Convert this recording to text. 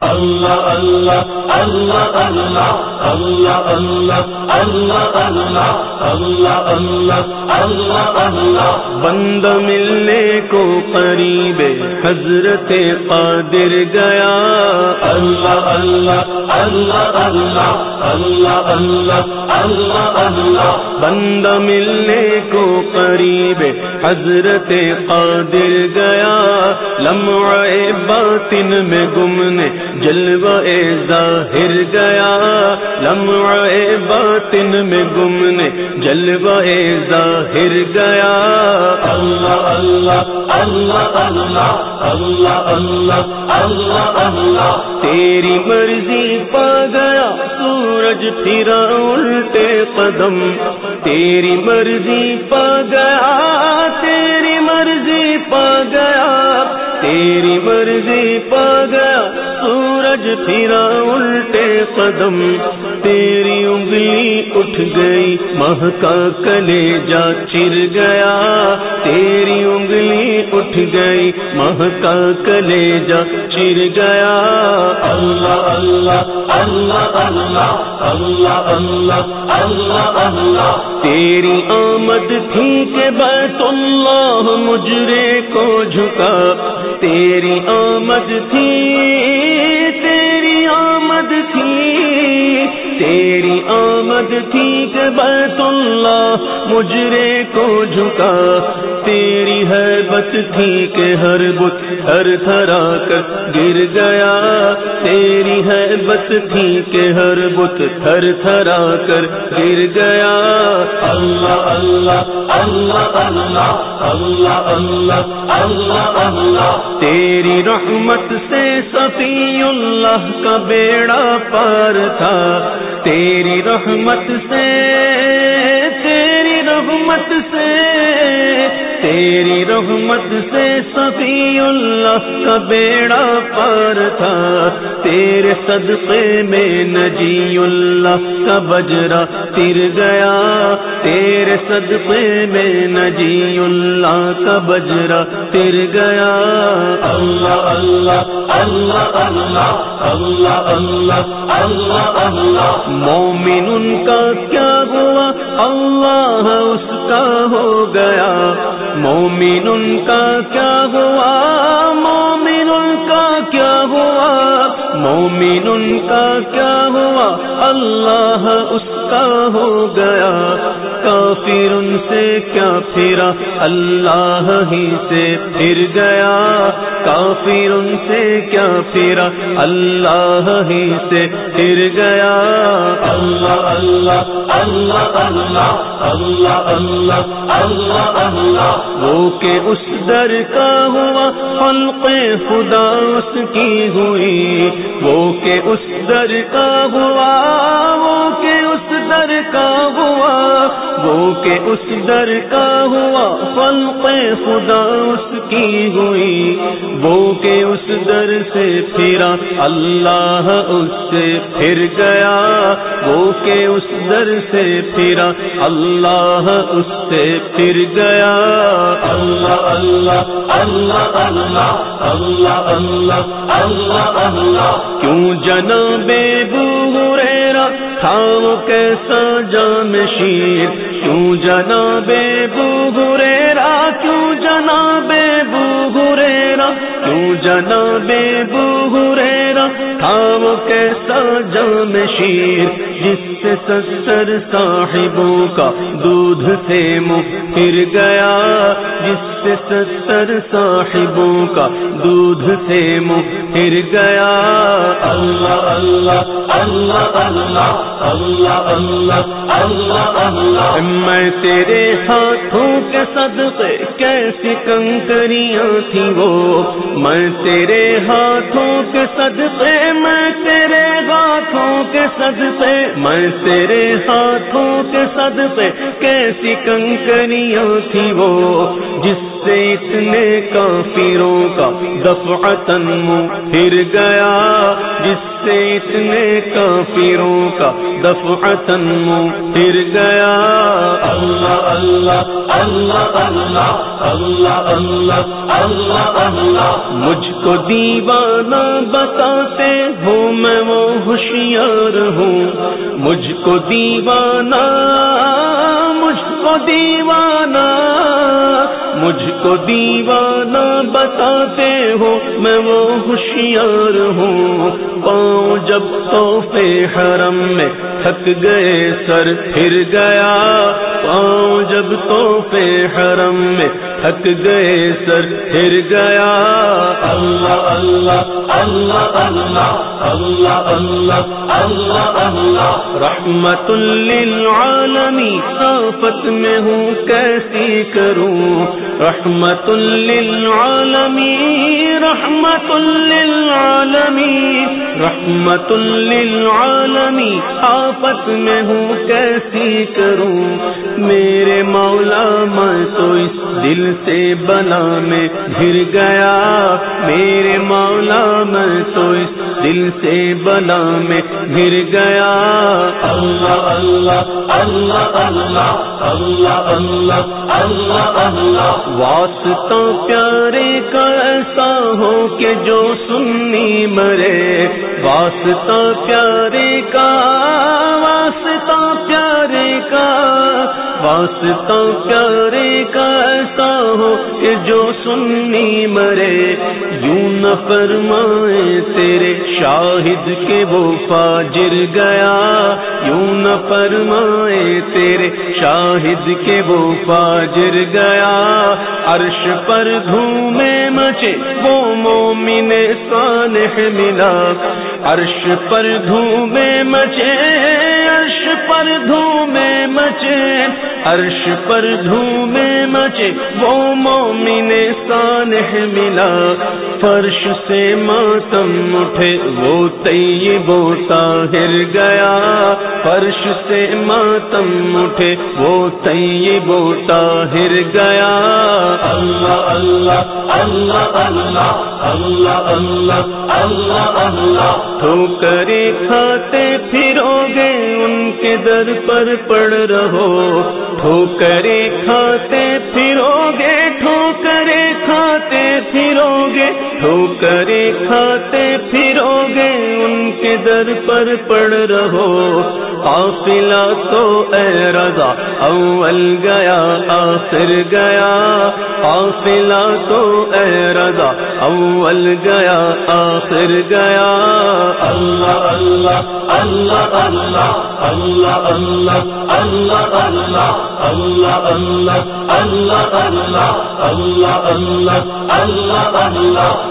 اللہ اللہ اللہ اللہ اللہ اللہ اللہ اللہ اللہ اللہ اللہ اللہ بند ملنے کو قریب حضرت قادر گیا اللہ اللہ اللہ اللہ اللہ اللہ اللہ اللہ بند ملنے کو قریب حضرت قادر گیا لمع باطن میں گمنے جلوہ ظاہر گیا لمع باطن میں گمنے جلوہ ظاہر گیا۔ اللہ اللہ اللہ اللہ اللہ اللہ اللہ اللہ۔ تیری مرضی پا گیا سورج پھرا الٹے قدم۔ تیری مرضی پا گیا تیری مرضی پا گیا۔ تیری مرضی سورج پھرا الٹے قدم تیری انگلی اٹھ گئی مہکا کلے جا چر گیا۔ تیری انگلی اٹھ گئی مہکا کلے جا چر گیا۔ اللہ اللہ اللہ اللہ اللہ اللہ اللہ اللہ۔ تیری آمد تھی کہ بیت اللہ مجرے کو جھکا۔ تیری آمد تھی تیری آمد تھی کہ بیت اللہ مجرے کو جھکا تیری حیبت تھی کہ ہر بت ہر تھرا کر گر گیا تیری حیبت تھی کہ ہر بت تھر تھرا کر گر گیا اللہ اللہ اللہ اللہ اللہ اللہ اللہ اللہ تیری رحمت سے صفی اللہ کا بیڑا پار تھا تیری رحمت سے، تیری رحمت سے، تیری رحمت سے سبھی اللہ کا بیڑا پار تھا۔ تیرے صدقے میں نجی اللہ کا بجرا تر گیا۔ تیرے صدقے میں نجی اللہ کا بجرا تر گیا۔ اللہ اللہ اللہ اللہ اللہ اللہ اللہ اللہ۔ مومن ان کا کیا ہوا؟ اللہ اس کا ہو گیا۔ مومن ان کا کیا ہوا؟ مومن ان کا کیا ہوا اللہ اس کا ہو گیا کافر ان سے کیا پھرا اللہ ہی سے پھر گیا کافر ان سے کیا پھرا اللہ ہی سے پھر گیا اللہ اللہ اللہ اللہ اللہ اللہ اللہ اللہ وہ کہ اس در کا ہوا خلق خدا اس کی ہوئی، وہ کہ اس در کا ہوا، وہ کہ اس در کا ہوا، وہ کہ اس در کا ہوا، خلق خدا اس کی ہوئی، وہ کہ اس در سے پھرا اللہ اس سے پھر گیا وہ کہ اس در سے پھرا اللہ اس سے پھر گیا۔ اللہ اللہ اللہ اللہ اللہ اللہ اللہ اللہ۔ کیوں جنا بے بوریرا تھاؤ کیسا جام شیر؟ کیوں جنا بے بوریرا جناب بو جام شیر جس سے ستر صاحبوں کا دودھ سے منہ پھر گیا۔ جس سے ستر صاحبوں کا دودھ سے پھر گیا۔ اللہ اللہ اللہ اللہ اللہ اللہ اللہ اللہ۔ میں تیرے ہاتھوں کے صدقے کیسی کنکریاں تھی وہ۔ میں تیرے ہاتھوں کے صدقے میں کے سد صدقے میں تیرے ہاتھوں کے سد سے کیسی کنکریاں تھی وہ جس سے اتنے کافروں کا دفعتن منہ پھر گیا جس سے اتنے کافروں کا دفعتن منہ پھر گیا۔ اللہ اللہ اللہ اللہ اللہ اللہ اللہ اللہ۔ مجھ کو دیوانہ بتاتے ہو میں وہ ہوشیار ہوں۔ مجھ کو دیوانہ مجھ کو دیوانہ۔ مجھ کو دیوانہ بتاتے ہو، میں وہ ہوشیار ہوں۔ پاؤں جب توفے حرم میں تھک گئے، سر پھر گیا۔ پاؤں جب توفے حرم میں تھک گئے سر پھر گیا۔ اللہ اللہ اللہ اللہ اللہ اللہ اللہ اللہ۔ رحمت للعالمی آفت میں ہوں کیسی کروں؟ رحمت للعالمی رحمت للعالمی رحمت للعالمی۔ آفت میں ہوں کیسی کروں؟ میرے مولا میں تو اس دل سے بنا میں گر گیا۔ میرے مولا میں تو اس دل سے بنا میں گر گیا۔ اللہ اللہ اللہ اللہ اللہ اللہ اللہ اللہ۔ واسطہ پیارے کا ایسا ہو کہ جو سننی مرے۔ واسطہ پیارے کا واسطہ پیارے کا، واسطہ پیارے کا ایسا ہو کہ جو سننی مرے، یوں نہ فرمائے تیرے شاہد کے وہ فاجر گیا، یوں نہ فرمائے تیرے شاہد کے وہ فاجر گیا۔ عرش پر دھومے مچے، وہ مومن صالح ملا عرش پر دھومے مچے پر دھومے مچے، عرش پر دھومے مچے، وہ مومن صالح ملا۔ فرش سے ماتم اٹھے، وہ طیب و طاہر گیا۔ فرش سے ماتم اٹھے، وہ طیب و طاہر گیا۔ اللہ اللہ اللہ اللہ اللہ اللہ اللہ اللہ۔ ٹھوکرے کھاتے پھرو گے۔ کے در پر پڑ رہو۔ ٹھوکرے کھاتے پھرو گے، ٹھوکرے کھاتے پھرو گے۔ ٹھوکرے کھاتے پھرو گے، ان کے در پر پڑ رہو۔ قافلہ تو اے رضا اول گیا آخر گیا قافلہ تو اے رضا اول گیا آخر گیا اللہ اللہ اللہ اللہ اللہ اللہ اللہ اللہ اللہ اللہ اللہ اللہ اللہ اللہ اللہ اللہ